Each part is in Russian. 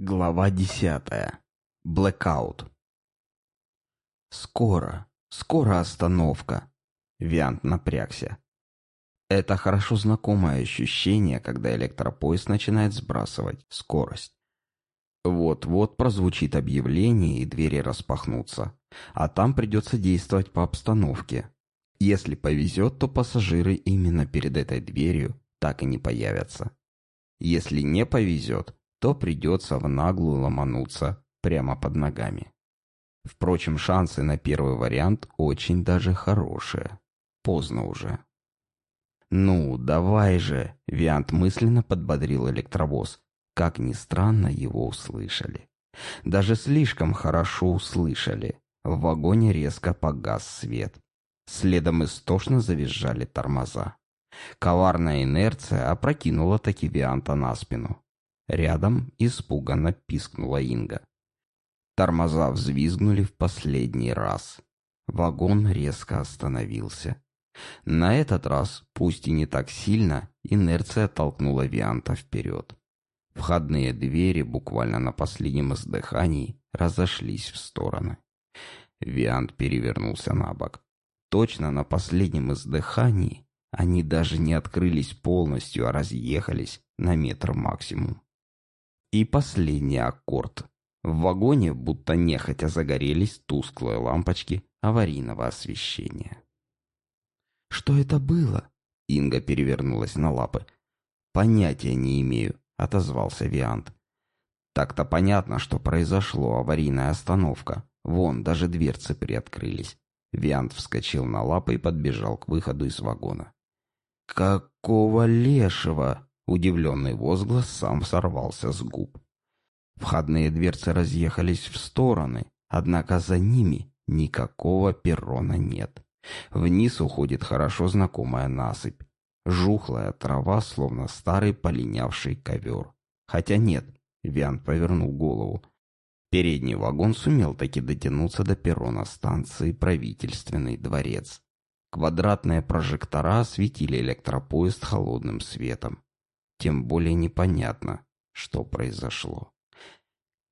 Глава десятая. Блэкаут. Скоро, скоро остановка. Виант напрягся. Это хорошо знакомое ощущение, когда электропоезд начинает сбрасывать скорость. Вот-вот прозвучит объявление и двери распахнутся, а там придется действовать по обстановке. Если повезет, то пассажиры именно перед этой дверью так и не появятся. Если не повезет, то придется в наглую ломануться прямо под ногами. Впрочем, шансы на первый вариант очень даже хорошие. Поздно уже. «Ну, давай же!» — Виант мысленно подбодрил электровоз. Как ни странно, его услышали. Даже слишком хорошо услышали. В вагоне резко погас свет. Следом истошно завизжали тормоза. Коварная инерция опрокинула таки Вианта на спину. Рядом испуганно пискнула Инга. Тормоза взвизгнули в последний раз. Вагон резко остановился. На этот раз, пусть и не так сильно, инерция толкнула Вианта вперед. Входные двери буквально на последнем издыхании разошлись в стороны. Виант перевернулся на бок. Точно на последнем издыхании они даже не открылись полностью, а разъехались на метр максимум. И последний аккорд. В вагоне будто нехотя загорелись тусклые лампочки аварийного освещения. «Что это было?» Инга перевернулась на лапы. «Понятия не имею», — отозвался Виант. «Так-то понятно, что произошло аварийная остановка. Вон, даже дверцы приоткрылись». Виант вскочил на лапы и подбежал к выходу из вагона. «Какого лешего?» Удивленный возглас сам сорвался с губ. Входные дверцы разъехались в стороны, однако за ними никакого перрона нет. Вниз уходит хорошо знакомая насыпь. Жухлая трава, словно старый полинявший ковер. Хотя нет, Виан повернул голову. Передний вагон сумел таки дотянуться до перрона станции «Правительственный дворец». Квадратные прожектора осветили электропоезд холодным светом. Тем более непонятно, что произошло.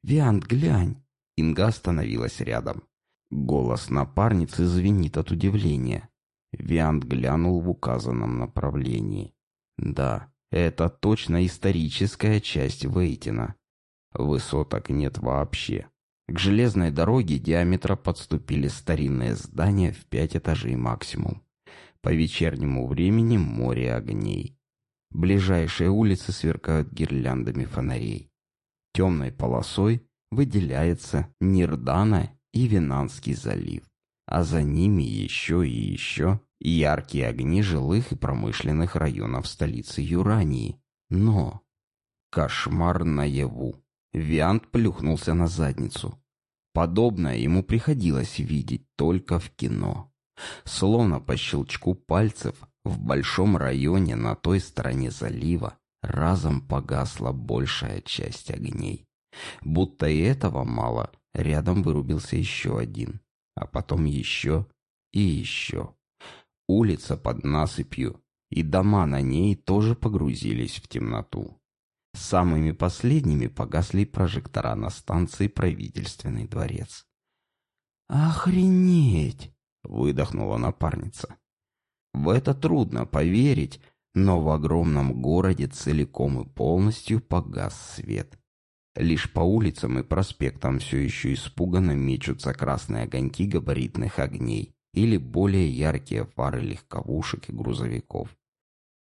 «Виант, глянь!» Инга остановилась рядом. Голос напарницы звенит от удивления. Виант глянул в указанном направлении. Да, это точно историческая часть Вейтина. Высоток нет вообще. К железной дороге диаметра подступили старинные здания в пять этажей максимум. По вечернему времени море огней. Ближайшие улицы сверкают гирляндами фонарей. Темной полосой выделяется Нирдана и Винанский залив, а за ними еще и еще яркие огни жилых и промышленных районов столицы Юрании. Но... Кошмар наяву. Виант плюхнулся на задницу. Подобное ему приходилось видеть только в кино. Словно по щелчку пальцев в большом районе на той стороне залива разом погасла большая часть огней. Будто и этого мало, рядом вырубился еще один, а потом еще и еще. Улица под насыпью и дома на ней тоже погрузились в темноту. Самыми последними погасли прожектора на станции «Правительственный дворец». «Охренеть!» — выдохнула напарница. В это трудно поверить, но в огромном городе целиком и полностью погас свет. Лишь по улицам и проспектам все еще испуганно мечутся красные огоньки габаритных огней или более яркие фары легковушек и грузовиков.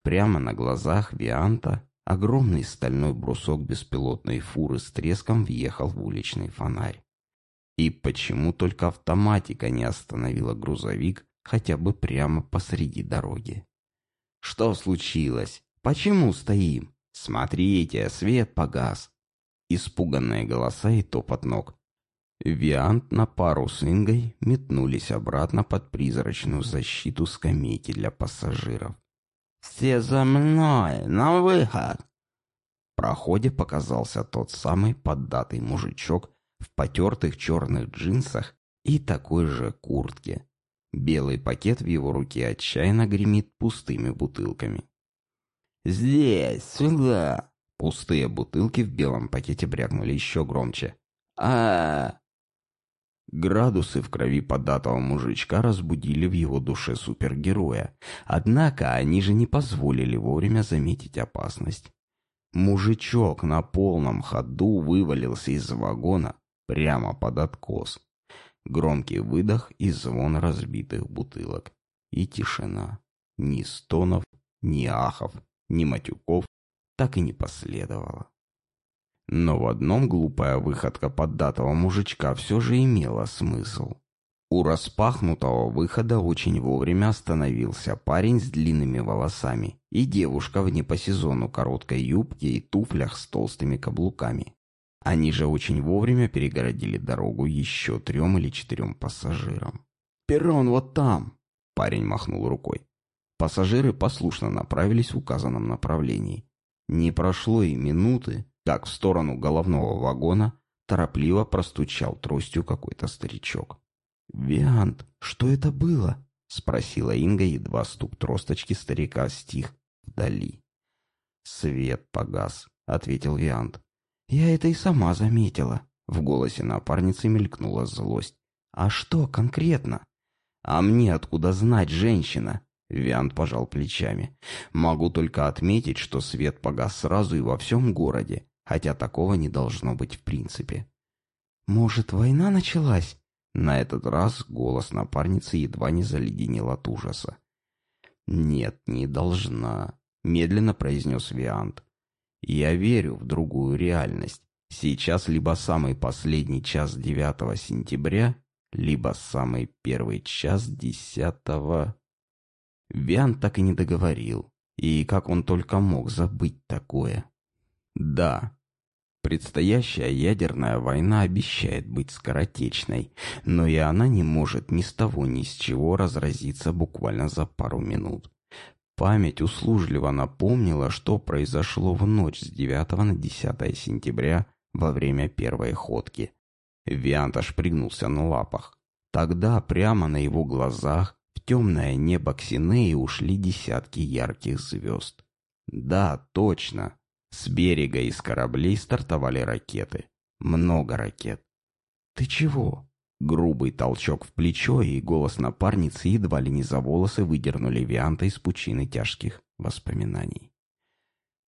Прямо на глазах Вианта огромный стальной брусок беспилотной фуры с треском въехал в уличный фонарь. И почему только автоматика не остановила грузовик, хотя бы прямо посреди дороги. Что случилось? Почему стоим? Смотрите, свет погас. Испуганные голоса и топот ног. Виант на пару с Ингой метнулись обратно под призрачную защиту скамейки для пассажиров. «Все за мной! На выход!» В проходе показался тот самый поддатый мужичок в потертых черных джинсах и такой же куртке, Белый пакет в его руке отчаянно гремит пустыми бутылками. «Здесь, сюда!» Пустые бутылки в белом пакете брякнули еще громче. а Градусы в крови податого мужичка разбудили в его душе супергероя. Однако они же не позволили вовремя заметить опасность. Мужичок на полном ходу вывалился из вагона прямо под откос. Громкий выдох и звон разбитых бутылок. И тишина. Ни стонов, ни ахов, ни матюков так и не последовало. Но в одном глупая выходка поддатого мужичка все же имела смысл. У распахнутого выхода очень вовремя остановился парень с длинными волосами и девушка в не по сезону короткой юбке и туфлях с толстыми каблуками. Они же очень вовремя перегородили дорогу еще трем или четырем пассажирам. «Перрон вот там!» — парень махнул рукой. Пассажиры послушно направились в указанном направлении. Не прошло и минуты, как в сторону головного вагона торопливо простучал тростью какой-то старичок. «Виант, что это было?» — спросила Инга, едва стук тросточки старика стих вдали. «Свет погас», — ответил Виант. «Я это и сама заметила». В голосе напарницы мелькнула злость. «А что конкретно?» «А мне откуда знать, женщина?» Виант пожал плечами. «Могу только отметить, что свет погас сразу и во всем городе, хотя такого не должно быть в принципе. «Может, война началась?» На этот раз голос напарницы едва не заледенел от ужаса. «Нет, не должна», — медленно произнес Виант. «Я верю в другую реальность. Сейчас либо самый последний час 9 сентября, либо самый первый час 10 Виант так и не договорил. И как он только мог забыть такое? Да, предстоящая ядерная война обещает быть скоротечной, но и она не может ни с того ни с чего разразиться буквально за пару минут. Память услужливо напомнила, что произошло в ночь с 9 на 10 сентября во время первой ходки. Виант аж на лапах. Тогда прямо на его глазах в темное небо Ксинеи ушли десятки ярких звезд. Да, точно, с берега из кораблей стартовали ракеты. Много ракет. «Ты чего?» Грубый толчок в плечо и голос напарницы едва ли не за волосы выдернули Вианта из пучины тяжких воспоминаний.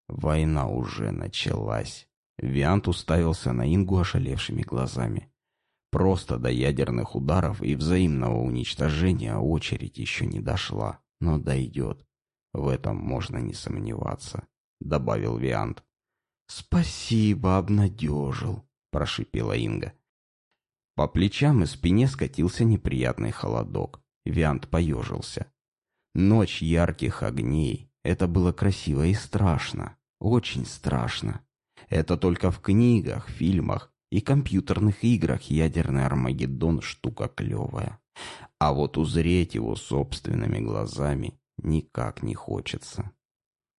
Война уже началась. Виант уставился на Ингу ошалевшими глазами. Просто до ядерных ударов и взаимного уничтожения очередь еще не дошла, но дойдет. В этом можно не сомневаться. — добавил Виант. «Спасибо, обнадежил», — прошипела Инга. По плечам и спине скатился неприятный холодок. Виант поежился. Ночь ярких огней. Это было красиво и страшно. Очень страшно. Это только в книгах, фильмах и компьютерных играх ядерный Армагеддон штука клевая. А вот узреть его собственными глазами никак не хочется.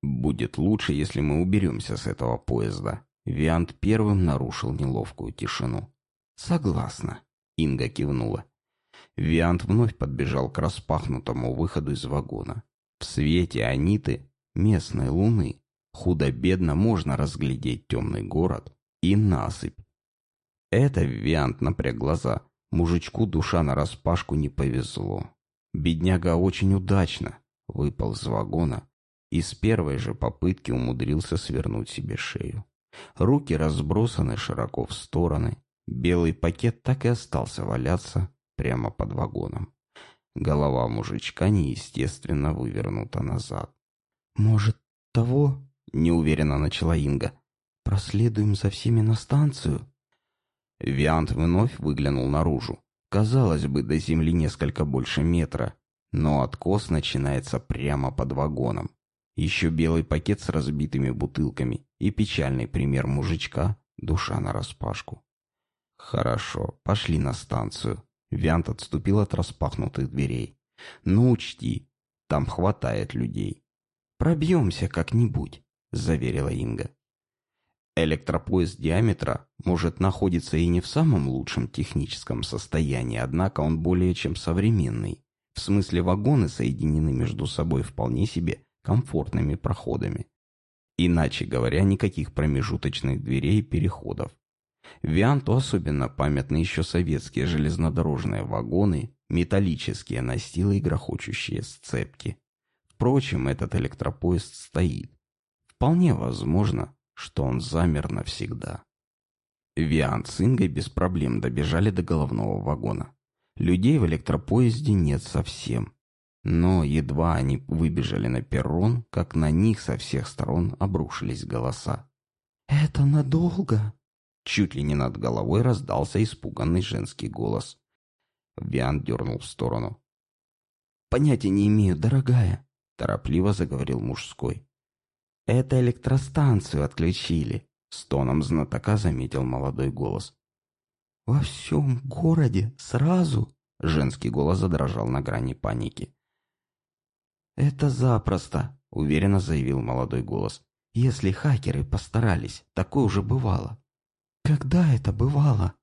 «Будет лучше, если мы уберемся с этого поезда». Виант первым нарушил неловкую тишину. «Согласна», — Инга кивнула. Виант вновь подбежал к распахнутому выходу из вагона. В свете аниты, местной луны, худо-бедно можно разглядеть темный город и насыпь. Это Виант напряг глаза. Мужичку душа нараспашку не повезло. Бедняга очень удачно выпал из вагона и с первой же попытки умудрился свернуть себе шею. Руки разбросаны широко в стороны. Белый пакет так и остался валяться прямо под вагоном. Голова мужичка неестественно вывернута назад. «Может, того?» — неуверенно начала Инга. «Проследуем за всеми на станцию?» Виант вновь выглянул наружу. Казалось бы, до земли несколько больше метра, но откос начинается прямо под вагоном. Еще белый пакет с разбитыми бутылками и печальный пример мужичка, душа нараспашку. Хорошо, пошли на станцию. Вянт отступил от распахнутых дверей. Ну, учти, там хватает людей. Пробьемся как-нибудь, заверила Инга. Электропоезд диаметра может находиться и не в самом лучшем техническом состоянии, однако он более чем современный. В смысле вагоны соединены между собой вполне себе комфортными проходами. Иначе говоря, никаких промежуточных дверей и переходов. Вианту особенно памятны еще советские железнодорожные вагоны, металлические настилы и грохочущие сцепки. Впрочем, этот электропоезд стоит. Вполне возможно, что он замер навсегда. Виант с Ингой без проблем добежали до головного вагона. Людей в электропоезде нет совсем. Но едва они выбежали на перрон, как на них со всех сторон обрушились голоса. «Это надолго?» Чуть ли не над головой раздался испуганный женский голос. Виан дернул в сторону. «Понятия не имею, дорогая», — торопливо заговорил мужской. «Это электростанцию отключили», — с тоном знатока заметил молодой голос. «Во всем городе сразу?» — женский голос задрожал на грани паники. «Это запросто», — уверенно заявил молодой голос. «Если хакеры постарались, такое уже бывало». «Когда это бывало?»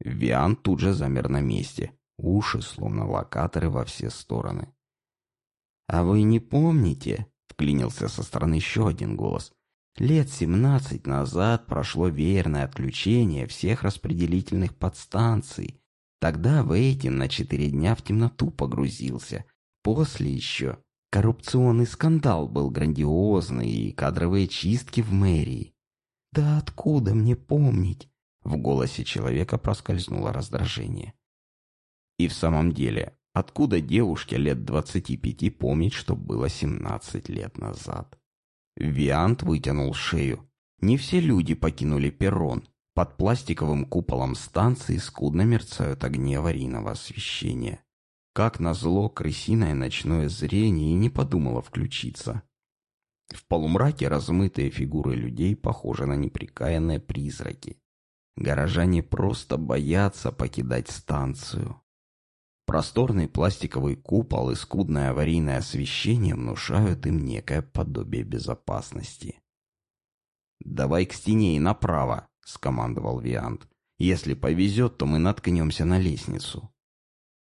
Виан тут же замер на месте, уши словно локаторы во все стороны. «А вы не помните?» — вклинился со стороны еще один голос. «Лет семнадцать назад прошло веерное отключение всех распределительных подстанций. Тогда Вейтин на четыре дня в темноту погрузился. После еще Коррупционный скандал был грандиозный и кадровые чистки в мэрии. Да откуда мне помнить? В голосе человека проскользнуло раздражение. И в самом деле, откуда девушке лет двадцати пяти помнить, что было семнадцать лет назад? Виант вытянул шею. Не все люди покинули перрон. Под пластиковым куполом станции скудно мерцают огни аварийного освещения. Как назло, крысиное ночное зрение не подумало включиться. В полумраке размытые фигуры людей похожи на неприкаянные призраки. Горожане просто боятся покидать станцию. Просторный пластиковый купол и скудное аварийное освещение внушают им некое подобие безопасности. «Давай к стене и направо», — скомандовал Виант. «Если повезет, то мы наткнемся на лестницу».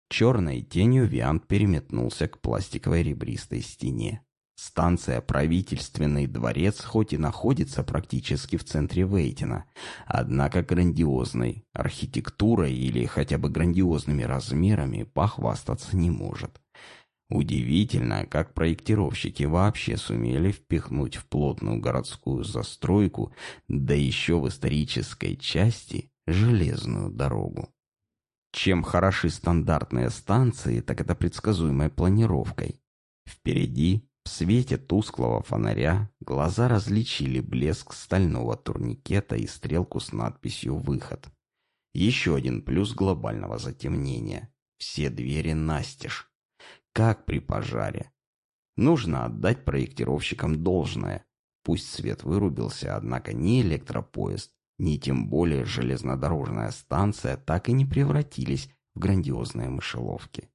Черной тенью Виант переметнулся к пластиковой ребристой стене. Станция «Правительственный дворец» хоть и находится практически в центре Вейтина, однако грандиозной архитектурой или хотя бы грандиозными размерами похвастаться не может. Удивительно, как проектировщики вообще сумели впихнуть в плотную городскую застройку, да еще в исторической части, железную дорогу. Чем хороши стандартные станции, так это предсказуемой планировкой. Впереди, в свете тусклого фонаря, глаза различили блеск стального турникета и стрелку с надписью «Выход». Еще один плюс глобального затемнения. Все двери настежь. Как при пожаре. Нужно отдать проектировщикам должное. Пусть свет вырубился, однако ни электропоезд, ни тем более железнодорожная станция так и не превратились в грандиозные мышеловки.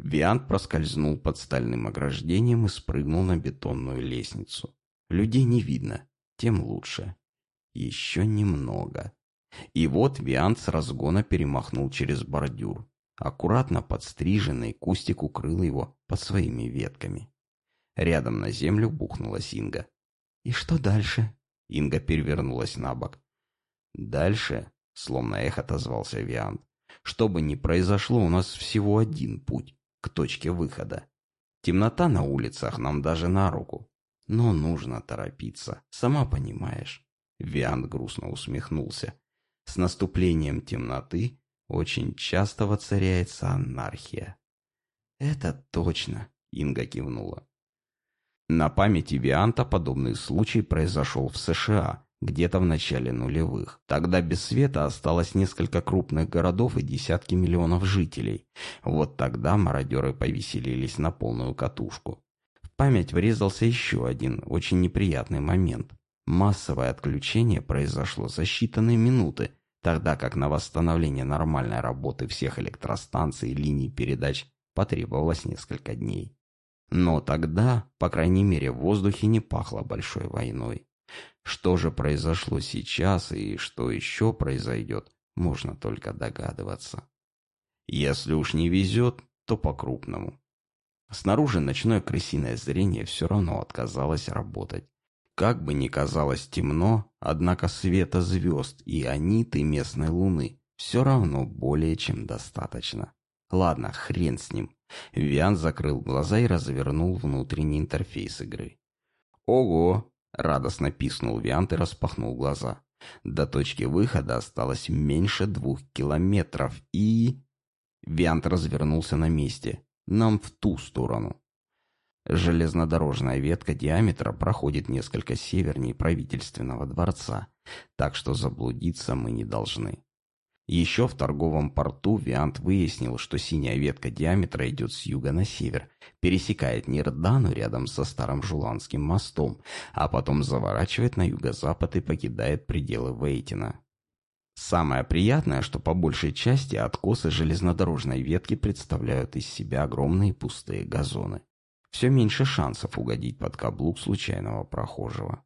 Виант проскользнул под стальным ограждением и спрыгнул на бетонную лестницу. Людей не видно, тем лучше. Еще немного. И вот Виант с разгона перемахнул через бордюр. Аккуратно подстриженный кустик укрыл его под своими ветками. Рядом на землю бухнула Синга. «И что дальше?» Инга перевернулась на бок. Дальше, словно эхо отозвался Виант, что бы ни произошло, у нас всего один путь к точке выхода. Темнота на улицах нам даже на руку. Но нужно торопиться, сама понимаешь. Виант грустно усмехнулся. С наступлением темноты очень часто воцаряется анархия. «Это точно», — Инга кивнула. На памяти Вианта подобный случай произошел в США, где-то в начале нулевых. Тогда без света осталось несколько крупных городов и десятки миллионов жителей. Вот тогда мародеры повеселились на полную катушку. В память врезался еще один очень неприятный момент. Массовое отключение произошло за считанные минуты, тогда как на восстановление нормальной работы всех электростанций и линий передач потребовалось несколько дней. Но тогда, по крайней мере, в воздухе не пахло большой войной. Что же произошло сейчас и что еще произойдет, можно только догадываться. Если уж не везет, то по-крупному. Снаружи ночное крысиное зрение все равно отказалось работать. Как бы ни казалось темно, однако света звезд и аниты местной луны все равно более чем достаточно. Ладно, хрен с ним. Виан закрыл глаза и развернул внутренний интерфейс игры. «Ого!» — радостно писнул Виант и распахнул глаза. До точки выхода осталось меньше двух километров и... Виант развернулся на месте. Нам в ту сторону. Железнодорожная ветка диаметра проходит несколько севернее правительственного дворца, так что заблудиться мы не должны. Еще в торговом порту Виант выяснил, что синяя ветка диаметра идет с юга на север, пересекает Нирдану рядом со Старым Жуланским мостом, а потом заворачивает на юго-запад и покидает пределы Вейтина. Самое приятное, что по большей части откосы железнодорожной ветки представляют из себя огромные пустые газоны. Все меньше шансов угодить под каблук случайного прохожего.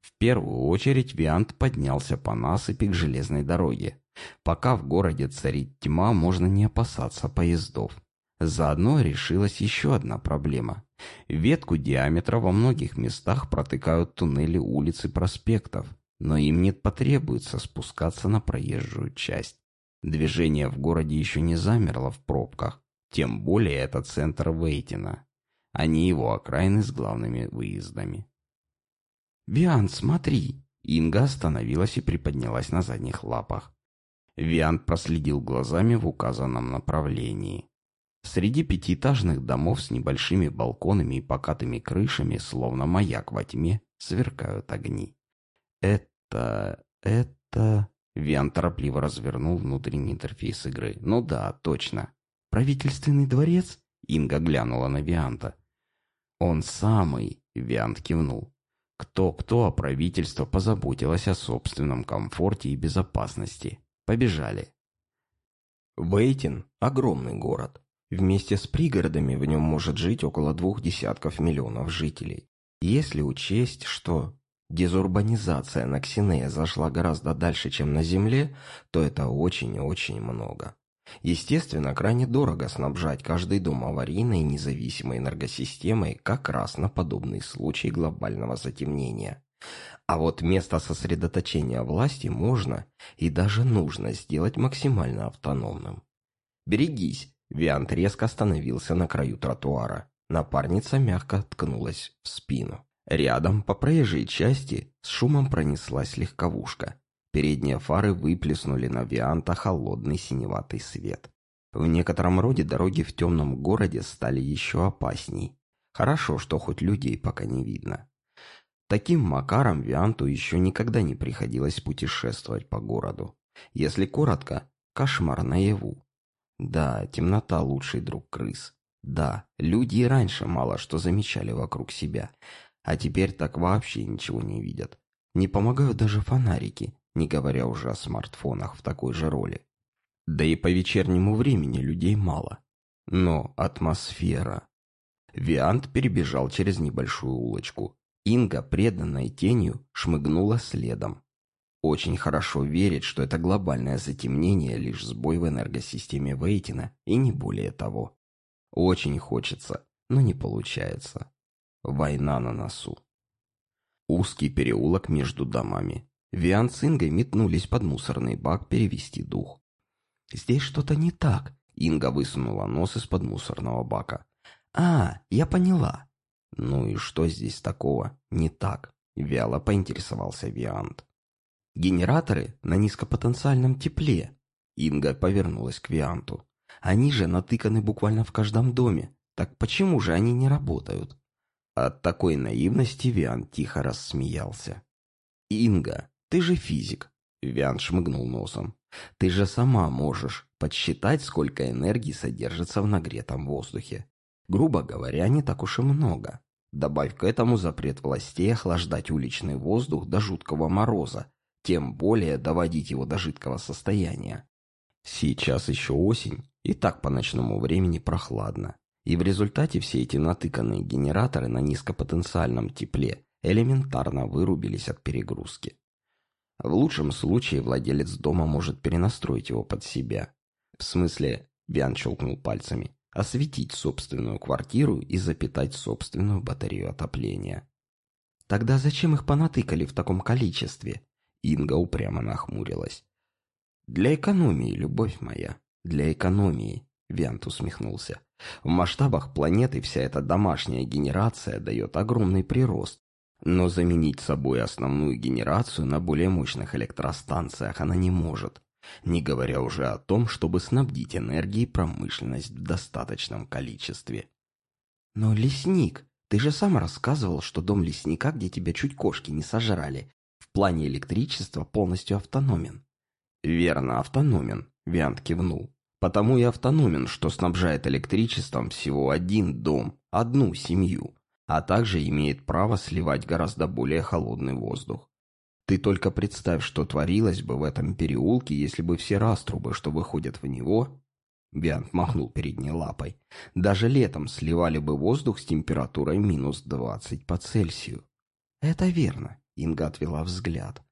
В первую очередь Виант поднялся по насыпи к железной дороге. Пока в городе царит тьма, можно не опасаться поездов. Заодно решилась еще одна проблема. Ветку диаметра во многих местах протыкают туннели улиц и проспектов, но им не потребуется спускаться на проезжую часть. Движение в городе еще не замерло в пробках, тем более это центр Вейтина, а не его окраины с главными выездами. «Виан, смотри!» Инга остановилась и приподнялась на задних лапах. Виант проследил глазами в указанном направлении. Среди пятиэтажных домов с небольшими балконами и покатыми крышами, словно маяк во тьме, сверкают огни. «Это... это...» Виан торопливо развернул внутренний интерфейс игры. «Ну да, точно. Правительственный дворец?» Инга глянула на Вианта. «Он самый!» — Виант кивнул. Кто-кто, а правительство позаботилось о собственном комфорте и безопасности. Побежали. Вейтин – огромный город. Вместе с пригородами в нем может жить около двух десятков миллионов жителей. Если учесть, что дезурбанизация на Ксинея зашла гораздо дальше, чем на Земле, то это очень и очень много. Естественно, крайне дорого снабжать каждый дом аварийной независимой энергосистемой как раз на подобный случай глобального затемнения. А вот место сосредоточения власти можно и даже нужно сделать максимально автономным. «Берегись!» Виант резко остановился на краю тротуара. Напарница мягко ткнулась в спину. Рядом, по проезжей части, с шумом пронеслась легковушка. Передние фары выплеснули на Вианта холодный синеватый свет. В некотором роде дороги в темном городе стали еще опасней. Хорошо, что хоть людей пока не видно. Таким макаром Вианту еще никогда не приходилось путешествовать по городу. Если коротко, кошмар наяву. Да, темнота лучший друг крыс. Да, люди и раньше мало что замечали вокруг себя, а теперь так вообще ничего не видят. Не помогают даже фонарики, не говоря уже о смартфонах в такой же роли. Да и по вечернему времени людей мало. Но атмосфера. Виант перебежал через небольшую улочку. Инга, преданной тенью, шмыгнула следом. Очень хорошо верить, что это глобальное затемнение лишь сбой в энергосистеме Вейтина, и не более того. Очень хочется, но не получается. Война на носу. Узкий переулок между домами. Виан с Ингой метнулись под мусорный бак перевести дух. «Здесь что-то не так», — Инга высунула нос из-под мусорного бака. «А, я поняла». «Ну и что здесь такого не так?» — вяло поинтересовался Виант. «Генераторы на низкопотенциальном тепле». Инга повернулась к Вианту. «Они же натыканы буквально в каждом доме. Так почему же они не работают?» От такой наивности Виант тихо рассмеялся. «Инга, ты же физик. Виан шмыгнул носом. Ты же сама можешь подсчитать, сколько энергии содержится в нагретом воздухе. Грубо говоря, не так уж и много. Добавь к этому запрет властей охлаждать уличный воздух до жуткого мороза, тем более доводить его до жидкого состояния. Сейчас еще осень, и так по ночному времени прохладно. И в результате все эти натыканные генераторы на низкопотенциальном тепле элементарно вырубились от перегрузки. В лучшем случае владелец дома может перенастроить его под себя. В смысле, Виан щелкнул пальцами, осветить собственную квартиру и запитать собственную батарею отопления. Тогда зачем их понатыкали в таком количестве? Инга упрямо нахмурилась. Для экономии, любовь моя, для экономии, Виант усмехнулся. В масштабах планеты вся эта домашняя генерация дает огромный прирост. Но заменить собой основную генерацию на более мощных электростанциях она не может. Не говоря уже о том, чтобы снабдить энергией промышленность в достаточном количестве. Но лесник, ты же сам рассказывал, что дом лесника, где тебя чуть кошки не сожрали, в плане электричества полностью автономен. Верно, автономен, Виант кивнул. Потому и автономен, что снабжает электричеством всего один дом, одну семью, а также имеет право сливать гораздо более холодный воздух. Ты только представь, что творилось бы в этом переулке, если бы все раструбы, что выходят в него, Биант махнул передней лапой. Даже летом сливали бы воздух с температурой минус двадцать по Цельсию. Это верно, Инга отвела взгляд.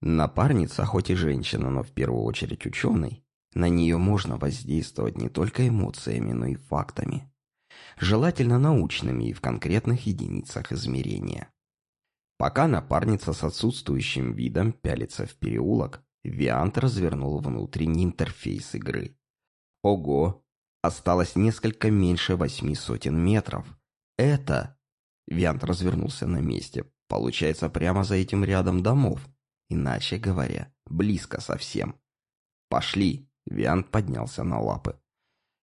Напарница, хоть и женщина, но в первую очередь ученый, на нее можно воздействовать не только эмоциями, но и фактами. Желательно научными и в конкретных единицах измерения. Пока напарница с отсутствующим видом пялится в переулок, Виант развернул внутренний интерфейс игры. Ого! Осталось несколько меньше восьми сотен метров. Это... Виант развернулся на месте. Получается, прямо за этим рядом домов. Иначе говоря, близко совсем. Пошли. Виант поднялся на лапы.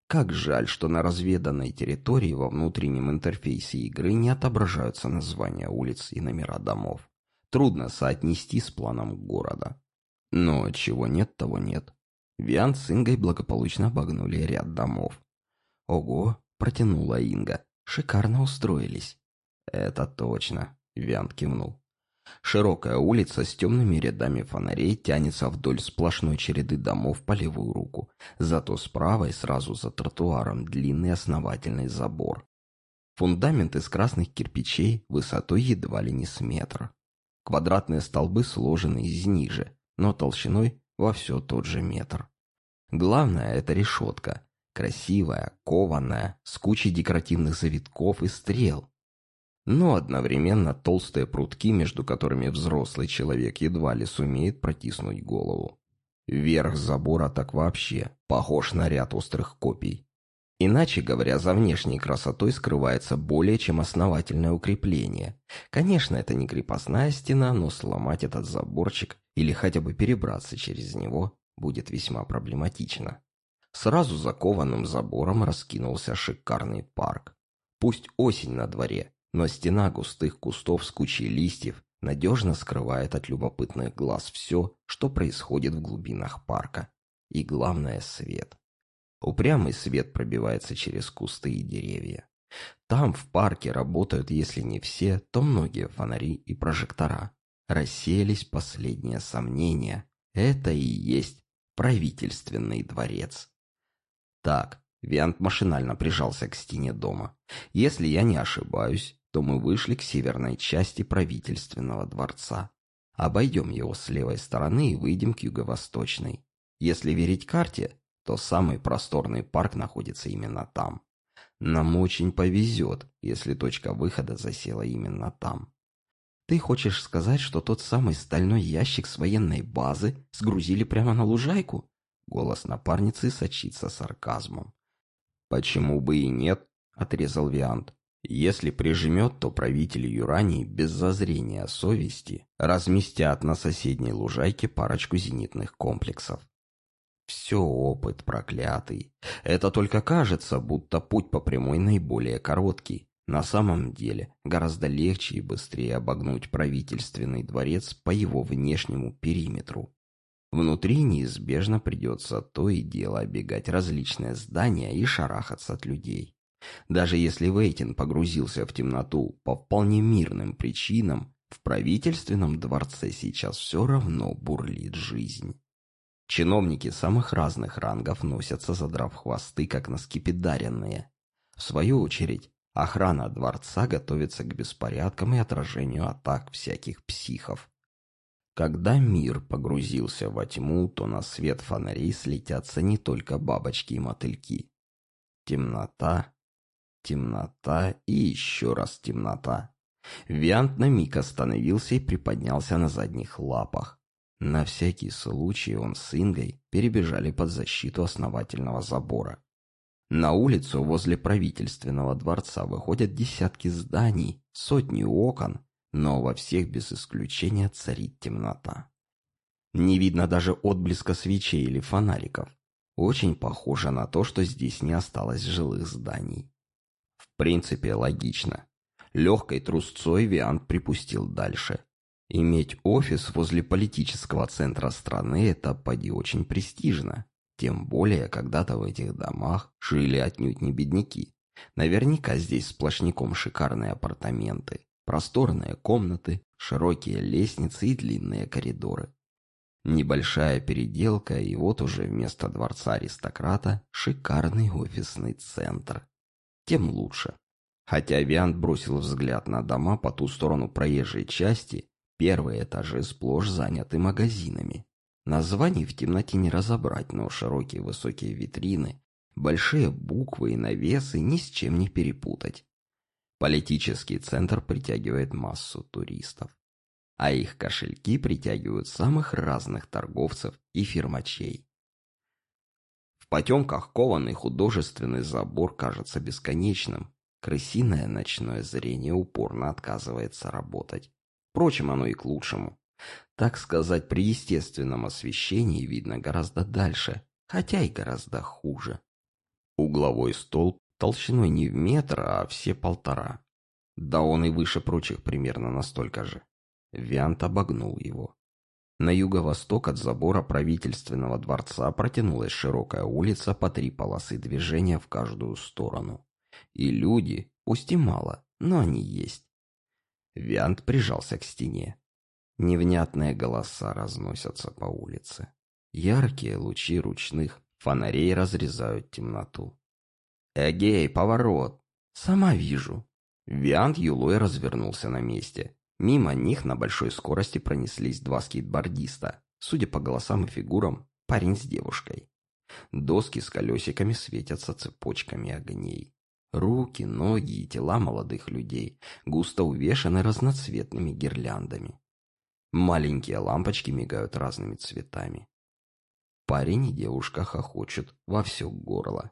Как жаль, что на разведанной территории во внутреннем интерфейсе игры не отображаются названия улиц и номера домов. Трудно соотнести с планом города. Но чего нет, того нет. Виан с Ингой благополучно обогнули ряд домов. «Ого!» — протянула Инга. «Шикарно устроились». «Это точно», — Виан кивнул. Широкая улица с темными рядами фонарей тянется вдоль сплошной череды домов по левую руку. Зато справа и сразу за тротуаром длинный основательный забор. Фундамент из красных кирпичей высотой едва ли не с метра. Квадратные столбы сложены из ниже, но толщиной во все тот же метр. Главное – это решетка. Красивая, кованая, с кучей декоративных завитков и стрел. Но одновременно толстые прутки, между которыми взрослый человек едва ли сумеет протиснуть голову. Верх забора так вообще похож на ряд острых копий. Иначе говоря, за внешней красотой скрывается более чем основательное укрепление. Конечно, это не крепостная стена, но сломать этот заборчик или хотя бы перебраться через него будет весьма проблематично. Сразу за кованым забором раскинулся шикарный парк. Пусть осень на дворе, но стена густых кустов с кучей листьев надежно скрывает от любопытных глаз все, что происходит в глубинах парка. И главное — свет. Упрямый свет пробивается через кусты и деревья. Там, в парке, работают, если не все, то многие фонари и прожектора. Рассеялись последние сомнения. Это и есть правительственный дворец. Так, Виант машинально прижался к стене дома. Если я не ошибаюсь, то мы вышли к северной части правительственного дворца. Обойдем его с левой стороны и выйдем к юго-восточной. Если верить карте, то самый просторный парк находится именно там. Нам очень повезет, если точка выхода засела именно там. Ты хочешь сказать, что тот самый стальной ящик с военной базы сгрузили прямо на лужайку? Голос напарницы сочится сарказмом. Почему бы и нет? Отрезал Виант. Если прижмет, то правители Юрании без зазрения совести разместят на соседней лужайке парочку зенитных комплексов. Все опыт проклятый. Это только кажется, будто путь по прямой наиболее короткий. На самом деле, гораздо легче и быстрее обогнуть правительственный дворец по его внешнему периметру. Внутри неизбежно придется то и дело обегать различные здания и шарахаться от людей. Даже если Вейтин погрузился в темноту по вполне мирным причинам, в правительственном дворце сейчас все равно бурлит жизнь. Чиновники самых разных рангов носятся, задрав хвосты, как на скипидаренные. В свою очередь, охрана дворца готовится к беспорядкам и отражению атак всяких психов. Когда мир погрузился во тьму, то на свет фонарей слетятся не только бабочки и мотыльки. Темнота, темнота и еще раз темнота. Виант на миг остановился и приподнялся на задних лапах. На всякий случай он с Ингой перебежали под защиту основательного забора. На улицу возле правительственного дворца выходят десятки зданий, сотни окон, но во всех без исключения царит темнота. Не видно даже отблеска свечей или фонариков. Очень похоже на то, что здесь не осталось жилых зданий. Принципе, логично. Легкой трусцой Виант припустил дальше. Иметь офис возле политического центра страны – это, поди, очень престижно. Тем более, когда-то в этих домах жили отнюдь не бедняки. Наверняка здесь сплошняком шикарные апартаменты, просторные комнаты, широкие лестницы и длинные коридоры. Небольшая переделка, и вот уже вместо дворца аристократа шикарный офисный центр. Тем лучше. Хотя Виант бросил взгляд на дома по ту сторону проезжей части, первые этажи сплошь заняты магазинами. Названий в темноте не разобрать, но широкие высокие витрины, большие буквы и навесы ни с чем не перепутать. Политический центр притягивает массу туристов, а их кошельки притягивают самых разных торговцев и фирмачей. Потемках кованый художественный забор кажется бесконечным, Крысиное ночное зрение упорно отказывается работать. Впрочем, оно и к лучшему. Так сказать, при естественном освещении видно гораздо дальше, хотя и гораздо хуже. Угловой столб толщиной не в метр, а все полтора. Да он и выше прочих примерно настолько же. Виант обогнул его. На юго-восток от забора правительственного дворца протянулась широкая улица по три полосы движения в каждую сторону. И люди, пусть и мало, но они есть. Виант прижался к стене. Невнятные голоса разносятся по улице. Яркие лучи ручных фонарей разрезают темноту. «Эгей, поворот!» «Сама вижу». Виант Юлой развернулся на месте. Мимо них на большой скорости пронеслись два скейтбордиста. Судя по голосам и фигурам, парень с девушкой. Доски с колесиками светятся цепочками огней. Руки, ноги и тела молодых людей густо увешаны разноцветными гирляндами. Маленькие лампочки мигают разными цветами. Парень и девушка хохочут во все горло.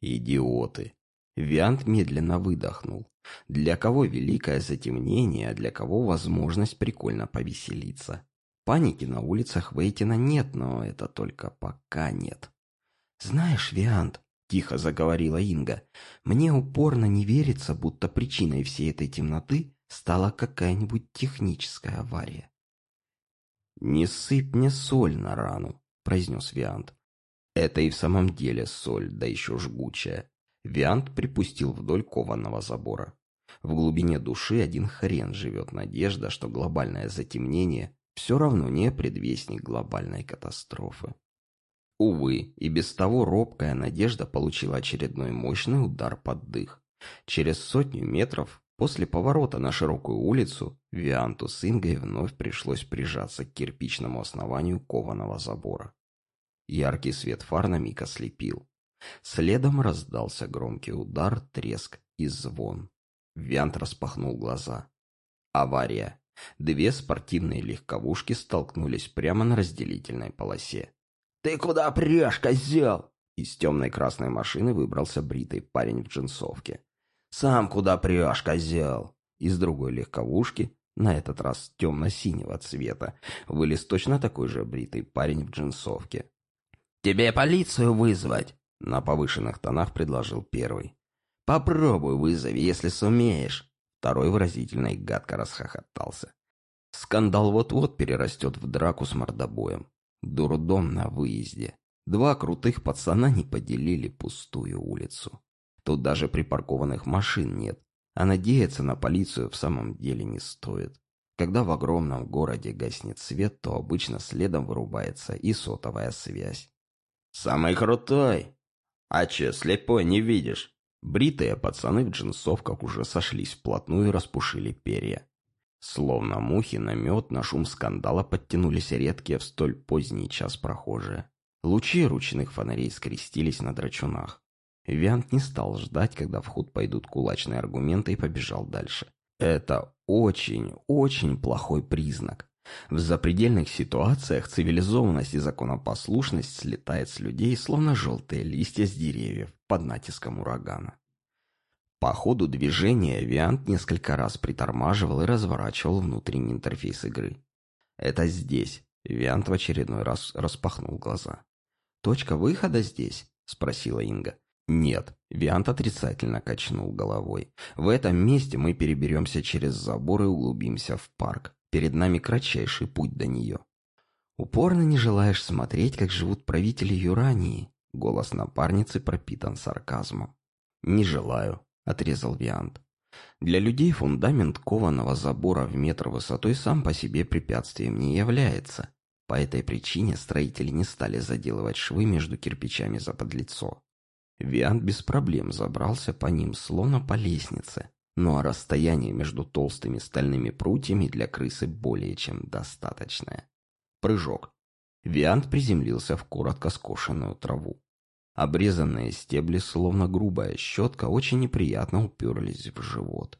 Идиоты! Виант медленно выдохнул. Для кого великое затемнение, а для кого возможность прикольно повеселиться. Паники на улицах Вейтина нет, но это только пока нет. «Знаешь, Виант, — тихо заговорила Инга. «Мне упорно не верится, будто причиной всей этой темноты стала какая-нибудь техническая авария». «Не сыпь мне соль на рану», — произнес Виант. «Это и в самом деле соль, да еще жгучая». Виант припустил вдоль кованого забора. В глубине души один хрен живет надежда, что глобальное затемнение все равно не предвестник глобальной катастрофы. Увы, и без того робкая надежда получила очередной мощный удар под дых. Через сотню метров после поворота на широкую улицу Вианту с Ингой вновь пришлось прижаться к кирпичному основанию кованого забора. Яркий свет фар на миг ослепил. Следом раздался громкий удар, треск и звон. Виант распахнул глаза. Авария. Две спортивные легковушки столкнулись прямо на разделительной полосе. «Ты куда прешь, козел?» Из темной красной машины выбрался бритый парень в джинсовке. «Сам куда прешь, козел?» Из другой легковушки, на этот раз темно-синего цвета, вылез точно такой же бритый парень в джинсовке. «Тебе полицию вызвать?» На повышенных тонах предложил первый. «Попробуй вызови, если сумеешь». Второй выразительно и гадко расхохотался. Скандал вот-вот перерастет в драку с мордобоем. Дурдом на выезде. Два крутых пацана не поделили пустую улицу. Тут даже припаркованных машин нет, а надеяться на полицию в самом деле не стоит. Когда в огромном городе гаснет свет, то обычно следом вырубается и сотовая связь. «Самый крутой!» «А че, слепой не видишь?» Бритые пацаны в джинсовках уже сошлись вплотную и распушили перья. Словно мухи на мед на шум скандала подтянулись редкие в столь поздний час прохожие. Лучи ручных фонарей скрестились на драчунах. Виант не стал ждать, когда в ход пойдут кулачные аргументы, и побежал дальше. Это очень-очень плохой признак. В запредельных ситуациях цивилизованность и законопослушность слетает с людей, словно желтые листья с деревьев под натиском урагана. По ходу движения Виант несколько раз притормаживал и разворачивал внутренний интерфейс игры. «Это здесь», — Виант в очередной раз распахнул глаза. «Точка выхода здесь?» — спросила Инга. «Нет», — Виант отрицательно качнул головой. «В этом месте мы переберемся через забор и углубимся в парк. Перед нами кратчайший путь до нее». «Упорно не желаешь смотреть, как живут правители Юрании?» Голос напарницы пропитан сарказмом. «Не желаю», — отрезал Виант. «Для людей фундамент кованого забора в метр высотой сам по себе препятствием не является. По этой причине строители не стали заделывать швы между кирпичами за подлицо. Виант без проблем забрался по ним, словно по лестнице. Ну а расстояние между толстыми стальными прутьями для крысы более чем достаточное. Прыжок. Виант приземлился в коротко скошенную траву. Обрезанные стебли, словно грубая щетка, очень неприятно уперлись в живот.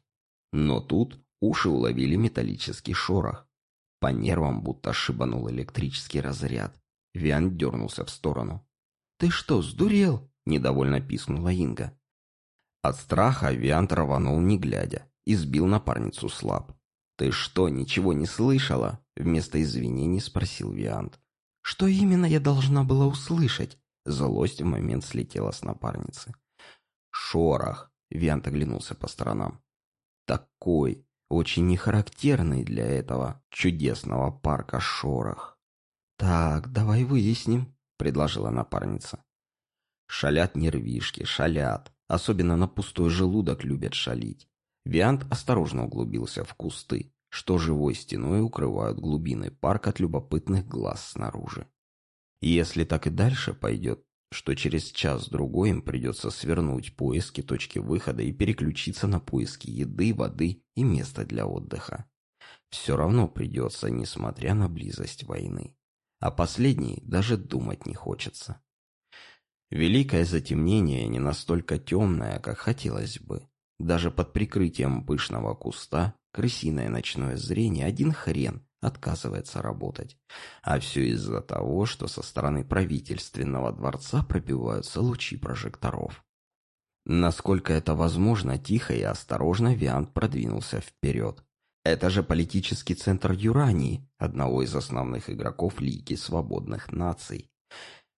Но тут уши уловили металлический шорох. По нервам будто шибанул электрический разряд. Виант дернулся в сторону. «Ты что, сдурел?» Недовольно пискнула Инга. От страха Виант рванул не глядя и сбил напарницу слаб. «Ты что, ничего не слышала?» Вместо извинений спросил Виант. «Что именно я должна была услышать?» Злость в момент слетела с напарницы. «Шорох!» Виант оглянулся по сторонам. «Такой, очень нехарактерный для этого чудесного парка шорох». «Так, давай выясним», — предложила напарница. Шалят нервишки, шалят. Особенно на пустой желудок любят шалить. Виант осторожно углубился в кусты, что живой стеной укрывают глубины парка от любопытных глаз снаружи. Если так и дальше пойдет, что через час-другой им придется свернуть поиски точки выхода и переключиться на поиски еды, воды и места для отдыха. Все равно придется, несмотря на близость войны. А последней даже думать не хочется. Великое затемнение не настолько темное, как хотелось бы. Даже под прикрытием пышного куста крысиное ночное зрение один хрен отказывается работать. А все из-за того, что со стороны правительственного дворца пробиваются лучи прожекторов. Насколько это возможно, тихо и осторожно Виант продвинулся вперед. Это же политический центр Юрании, одного из основных игроков Лиги Свободных Наций.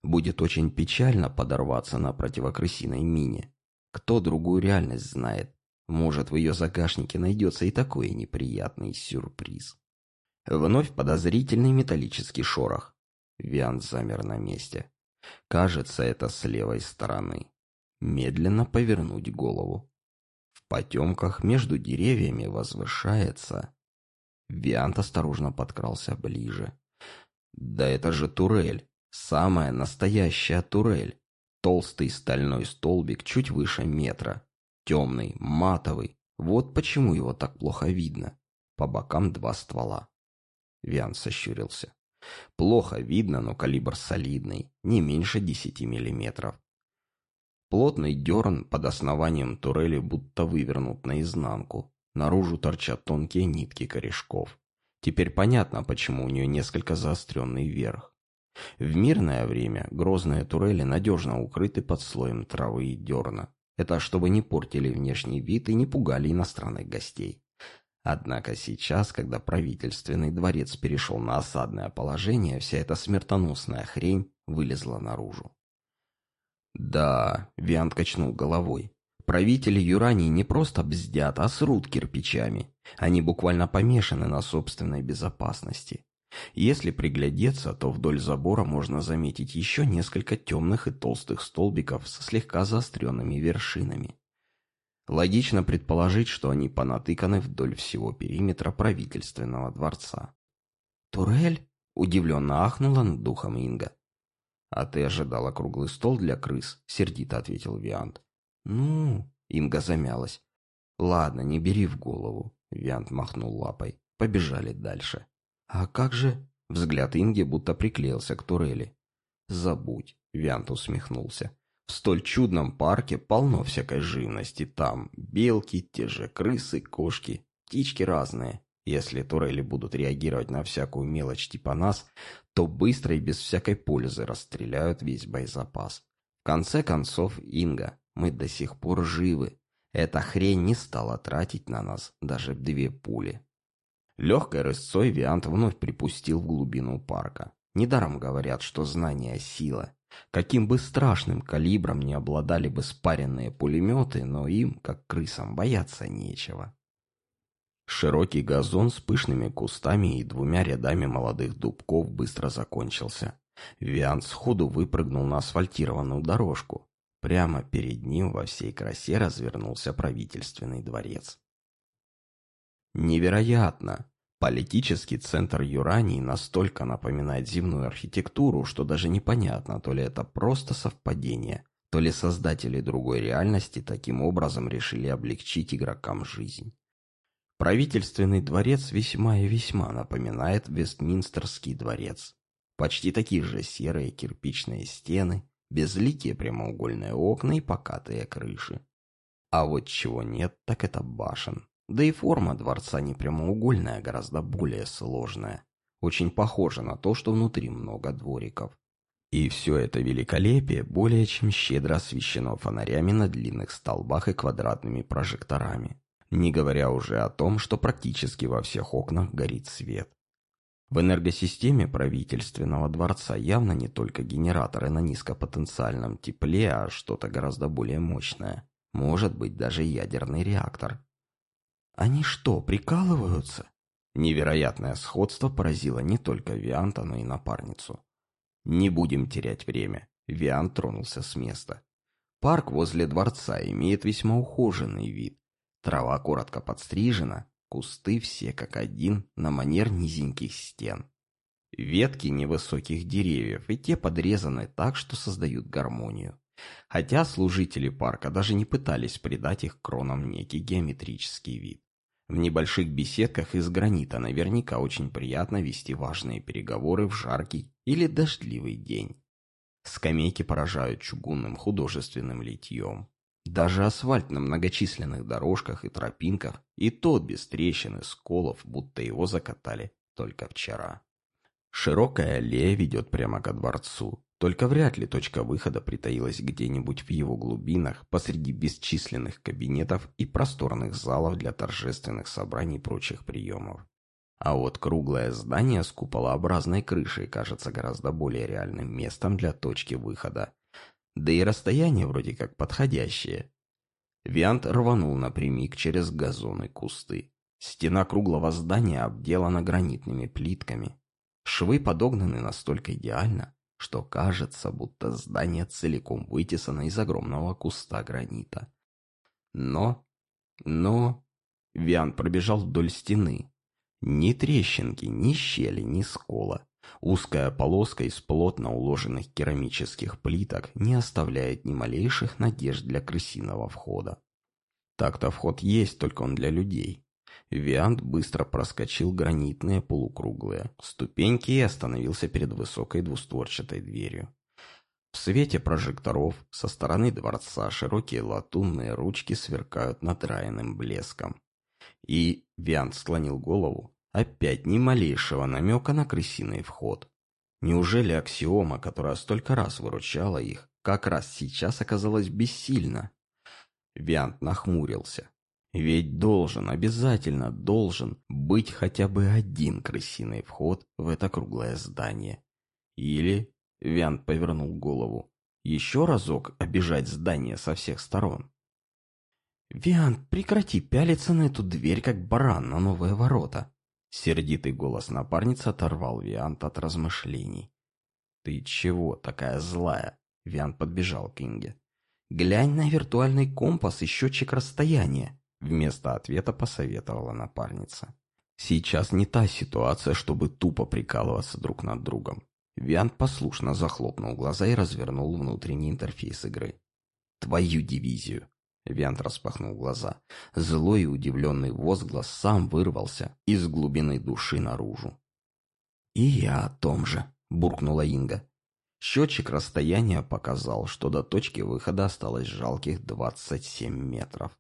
Будет очень печально подорваться на противокрысиной мине. Кто другую реальность знает? Может, в ее загашнике найдется и такой неприятный сюрприз. Вновь подозрительный металлический шорох. Виан замер на месте. Кажется, это с левой стороны. Медленно повернуть голову. В потемках между деревьями возвышается... Виант осторожно подкрался ближе. Да это же турель. Самая настоящая турель. Толстый стальной столбик чуть выше метра. Темный, матовый. Вот почему его так плохо видно. По бокам два ствола. Виан сощурился. Плохо видно, но калибр солидный, не меньше десяти миллиметров. Плотный дерн под основанием турели будто вывернут наизнанку. Наружу торчат тонкие нитки корешков. Теперь понятно, почему у нее несколько заостренный верх. В мирное время грозные турели надежно укрыты под слоем травы и дерна. Это чтобы не портили внешний вид и не пугали иностранных гостей. Однако сейчас, когда правительственный дворец перешел на осадное положение, вся эта смертоносная хрень вылезла наружу. Да, Виант качнул головой. Правители Юрании не просто бздят, а срут кирпичами. Они буквально помешаны на собственной безопасности. Если приглядеться, то вдоль забора можно заметить еще несколько темных и толстых столбиков со слегка заостренными вершинами. Логично предположить, что они понатыканы вдоль всего периметра правительственного дворца. «Турель?» — удивленно ахнула над духом Инга. «А ты ожидала круглый стол для крыс?» — сердито ответил Виант. «Ну...» — Инга замялась. «Ладно, не бери в голову», — Виант махнул лапой. «Побежали дальше». «А как же...» Взгляд Инги будто приклеился к турели. «Забудь», — Виант усмехнулся. «В столь чудном парке полно всякой живности. Там белки, те же крысы, кошки. птички разные. Если турели будут реагировать на всякую мелочь типа нас, то быстро и без всякой пользы расстреляют весь боезапас. В конце концов, Инга, мы до сих пор живы. Эта хрень не стала тратить на нас даже две пули. Легкой рысцой Виант вновь припустил в глубину парка. Недаром говорят, что знание – сила. Каким бы страшным калибром не обладали бы спаренные пулеметы, но им, как крысам, бояться нечего. Широкий газон с пышными кустами и двумя рядами молодых дубков быстро закончился. Виан сходу выпрыгнул на асфальтированную дорожку. Прямо перед ним во всей красе развернулся правительственный дворец. Невероятно! Политический центр Юрании настолько напоминает земную архитектуру, что даже непонятно, то ли это просто совпадение, то ли создатели другой реальности таким образом решили облегчить игрокам жизнь. Правительственный дворец весьма и весьма напоминает Вестминстерский дворец. Почти такие же серые кирпичные стены, безликие прямоугольные окна и покатые крыши. А вот чего нет, так это башен. Да и форма дворца не прямоугольная, а гораздо более сложная. Очень похоже на то, что внутри много двориков. И все это великолепие более чем щедро освещено фонарями на длинных столбах и квадратными прожекторами не говоря уже о том, что практически во всех окнах горит свет. В энергосистеме правительственного дворца явно не только генераторы на низкопотенциальном тепле, а что-то гораздо более мощное. Может быть, даже ядерный реактор. Они что, прикалываются? Невероятное сходство поразило не только Вианта, но и напарницу. Не будем терять время. Виант тронулся с места. Парк возле дворца имеет весьма ухоженный вид. Трава коротко подстрижена, кусты все как один на манер низеньких стен. Ветки невысоких деревьев, и те подрезаны так, что создают гармонию. Хотя служители парка даже не пытались придать их кронам некий геометрический вид. В небольших беседках из гранита наверняка очень приятно вести важные переговоры в жаркий или дождливый день. Скамейки поражают чугунным художественным литьем. Даже асфальт на многочисленных дорожках и тропинках, и тот без трещин и сколов, будто его закатали только вчера. Широкая аллея ведет прямо ко дворцу, только вряд ли точка выхода притаилась где-нибудь в его глубинах, посреди бесчисленных кабинетов и просторных залов для торжественных собраний и прочих приемов. А вот круглое здание с куполообразной крышей кажется гораздо более реальным местом для точки выхода, да и расстояние вроде как подходящее. Виант рванул напрямик через газоны кусты. Стена круглого здания обделана гранитными плитками. Швы подогнаны настолько идеально, что кажется, будто здание целиком вытесано из огромного куста гранита. Но... но... Виант пробежал вдоль стены. Ни трещинки, ни щели, ни скола. Узкая полоска из плотно уложенных керамических плиток не оставляет ни малейших надежд для крысиного входа. Так-то вход есть, только он для людей. Виант быстро проскочил гранитные полукруглые ступеньки и остановился перед высокой двустворчатой дверью. В свете прожекторов со стороны дворца широкие латунные ручки сверкают надраенным блеском. И Виант склонил голову, Опять ни малейшего намека на крысиный вход. Неужели аксиома, которая столько раз выручала их, как раз сейчас оказалась бессильна? Виант нахмурился. Ведь должен, обязательно должен быть хотя бы один крысиный вход в это круглое здание. Или, Виант повернул голову, еще разок обижать здание со всех сторон. «Виант, прекрати пялиться на эту дверь, как баран на новые ворота!» Сердитый голос напарницы оторвал Виант от размышлений. «Ты чего такая злая?» Виант подбежал к Инге. «Глянь на виртуальный компас и счетчик расстояния», вместо ответа посоветовала напарница. «Сейчас не та ситуация, чтобы тупо прикалываться друг над другом». Виант послушно захлопнул глаза и развернул внутренний интерфейс игры. «Твою дивизию!» Виант распахнул глаза. Злой и удивленный возглас сам вырвался из глубины души наружу. «И я о том же», — буркнула Инга. Счетчик расстояния показал, что до точки выхода осталось жалких двадцать семь метров.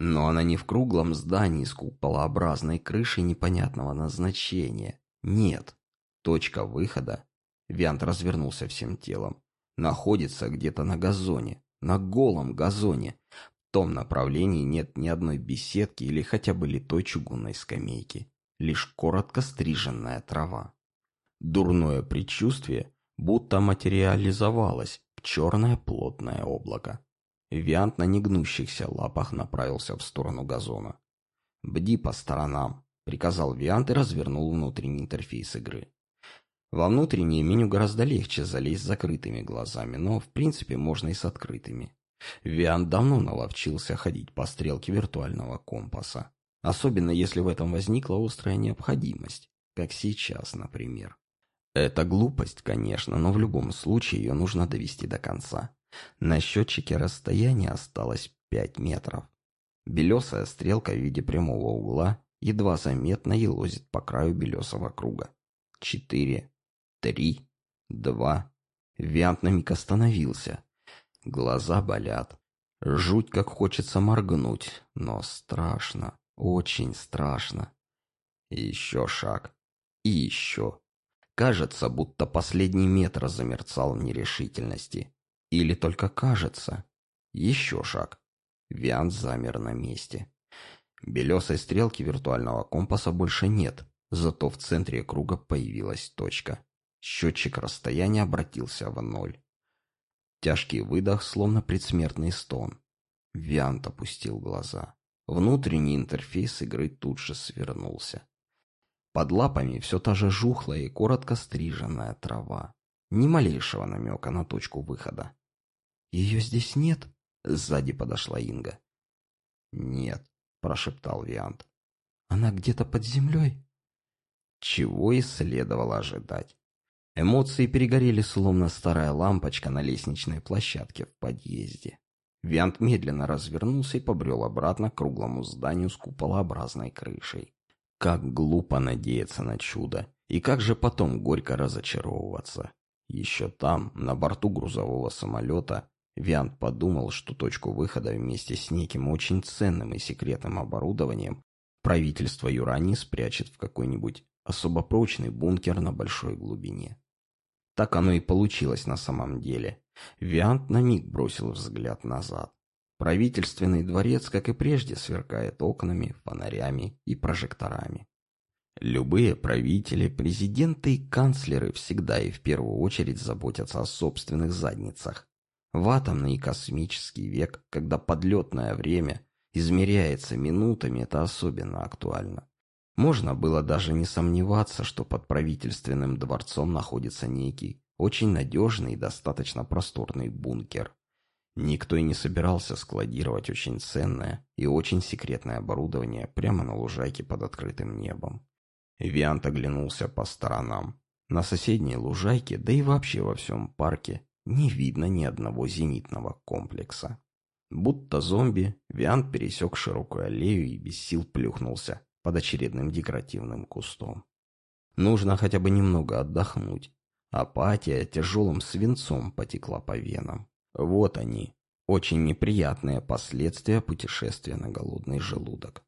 Но она не в круглом здании с куполообразной крышей непонятного назначения. Нет. Точка выхода. Виант развернулся всем телом. Находится где-то на газоне. На голом газоне. В том направлении нет ни одной беседки или хотя бы литой чугунной скамейки. Лишь коротко стриженная трава. Дурное предчувствие будто материализовалось в черное плотное облако. Виант на негнущихся лапах направился в сторону газона. «Бди по сторонам», — приказал Виант и развернул внутренний интерфейс игры. Во внутреннее меню гораздо легче залезть с закрытыми глазами, но в принципе можно и с открытыми. Виант давно наловчился ходить по стрелке виртуального компаса. Особенно если в этом возникла острая необходимость, как сейчас, например. Это глупость, конечно, но в любом случае ее нужно довести до конца. На счетчике расстояние осталось 5 метров. Белесая стрелка в виде прямого угла едва заметно елозит по краю белесого круга. Четыре, три, два. Виант на миг остановился. Глаза болят. Жуть, как хочется моргнуть, но страшно, очень страшно. Еще шаг. И еще. Кажется, будто последний метр замерцал в нерешительности. Или только кажется. Еще шаг. Виан замер на месте. Белесой стрелки виртуального компаса больше нет, зато в центре круга появилась точка. Счетчик расстояния обратился в ноль. Тяжкий выдох, словно предсмертный стон. Виант опустил глаза. Внутренний интерфейс игры тут же свернулся. Под лапами все та же жухлая и коротко стриженная трава. Ни малейшего намека на точку выхода. «Ее здесь нет?» — сзади подошла Инга. «Нет», — прошептал Виант. «Она где-то под землей?» Чего и следовало ожидать. Эмоции перегорели, словно старая лампочка на лестничной площадке в подъезде. Виант медленно развернулся и побрел обратно к круглому зданию с куполообразной крышей. Как глупо надеяться на чудо, и как же потом горько разочаровываться. Еще там, на борту грузового самолета, Виант подумал, что точку выхода вместе с неким очень ценным и секретным оборудованием правительство Юрани спрячет в какой-нибудь особо прочный бункер на большой глубине. Так оно и получилось на самом деле. Виант на миг бросил взгляд назад. Правительственный дворец, как и прежде, сверкает окнами, фонарями и прожекторами. Любые правители, президенты и канцлеры всегда и в первую очередь заботятся о собственных задницах. В атомный и космический век, когда подлетное время измеряется минутами, это особенно актуально. Можно было даже не сомневаться, что под правительственным дворцом находится некий, очень надежный и достаточно просторный бункер. Никто и не собирался складировать очень ценное и очень секретное оборудование прямо на лужайке под открытым небом. Виант оглянулся по сторонам. На соседней лужайке, да и вообще во всем парке, не видно ни одного зенитного комплекса. Будто зомби, Виант пересек широкую аллею и без сил плюхнулся под очередным декоративным кустом. Нужно хотя бы немного отдохнуть. Апатия тяжелым свинцом потекла по венам. Вот они, очень неприятные последствия путешествия на голодный желудок.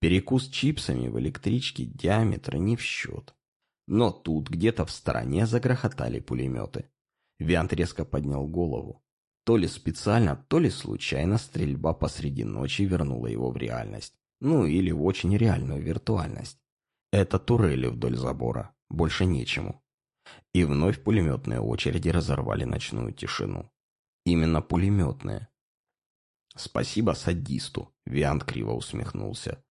Перекус чипсами в электричке диаметра не в счет. Но тут где-то в стороне загрохотали пулеметы. Виант резко поднял голову. То ли специально, то ли случайно стрельба посреди ночи вернула его в реальность. Ну, или в очень реальную виртуальность. Это турели вдоль забора. Больше нечему. И вновь пулеметные очереди разорвали ночную тишину. Именно пулеметные. Спасибо садисту, Виант криво усмехнулся.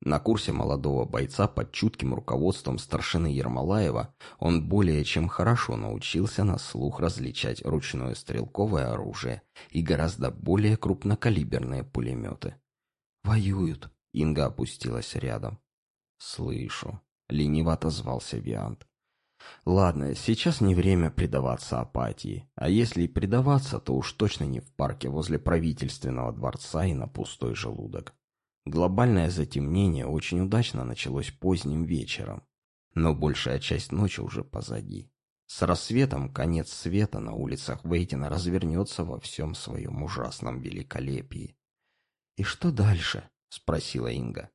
На курсе молодого бойца под чутким руководством старшины Ермолаева он более чем хорошо научился на слух различать ручное стрелковое оружие и гораздо более крупнокалиберные пулеметы. «Воюют», — Инга опустилась рядом. «Слышу», — лениво отозвался Виант. Ладно, сейчас не время предаваться апатии. А если и предаваться, то уж точно не в парке возле правительственного дворца и на пустой желудок. Глобальное затемнение очень удачно началось поздним вечером. Но большая часть ночи уже позади. С рассветом конец света на улицах Вейтина развернется во всем своем ужасном великолепии. «И что дальше?» — спросила Инга.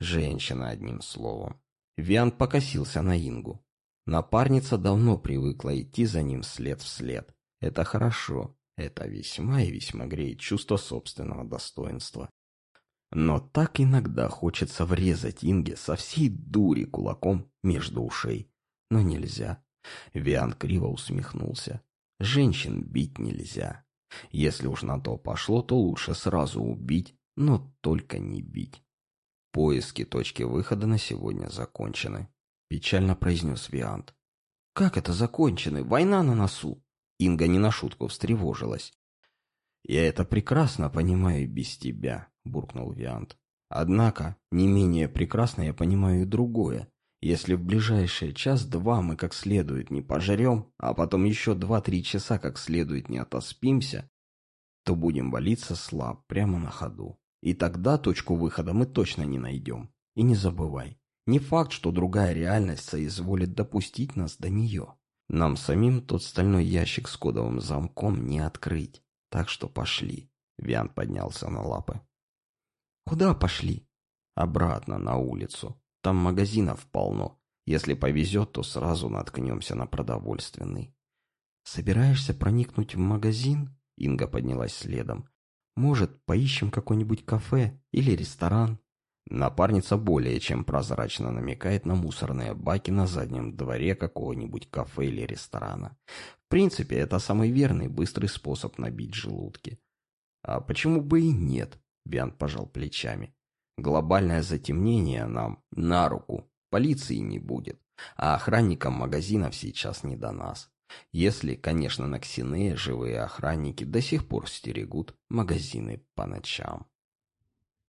Женщина, одним словом. Виан покосился на Ингу. Напарница давно привыкла идти за ним след в след. Это хорошо. Это весьма и весьма греет чувство собственного достоинства. Но так иногда хочется врезать Инге со всей дури кулаком между ушей. Но нельзя. Виан криво усмехнулся. Женщин бить нельзя. Если уж на то пошло, то лучше сразу убить, но только не бить. Поиски точки выхода на сегодня закончены, печально произнес Виант. Как это закончены? Война на носу. Инга не на шутку встревожилась. «Я это прекрасно понимаю без тебя», — буркнул Виант. «Однако, не менее прекрасно я понимаю и другое. Если в ближайший час-два мы как следует не пожрем, а потом еще два-три часа как следует не отоспимся, то будем валиться слаб прямо на ходу. И тогда точку выхода мы точно не найдем. И не забывай, не факт, что другая реальность соизволит допустить нас до нее. Нам самим тот стальной ящик с кодовым замком не открыть. Так что пошли. Виан поднялся на лапы. Куда пошли? Обратно, на улицу. Там магазинов полно. Если повезет, то сразу наткнемся на продовольственный. Собираешься проникнуть в магазин? Инга поднялась следом. Может, поищем какое-нибудь кафе или ресторан? Напарница более чем прозрачно намекает на мусорные баки на заднем дворе какого-нибудь кафе или ресторана. Принципе, это самый верный быстрый способ набить желудки. А почему бы и нет? Биан пожал плечами. Глобальное затемнение нам на руку. Полиции не будет. А охранникам магазинов сейчас не до нас. Если, конечно, на Ксинее живые охранники до сих пор стерегут магазины по ночам.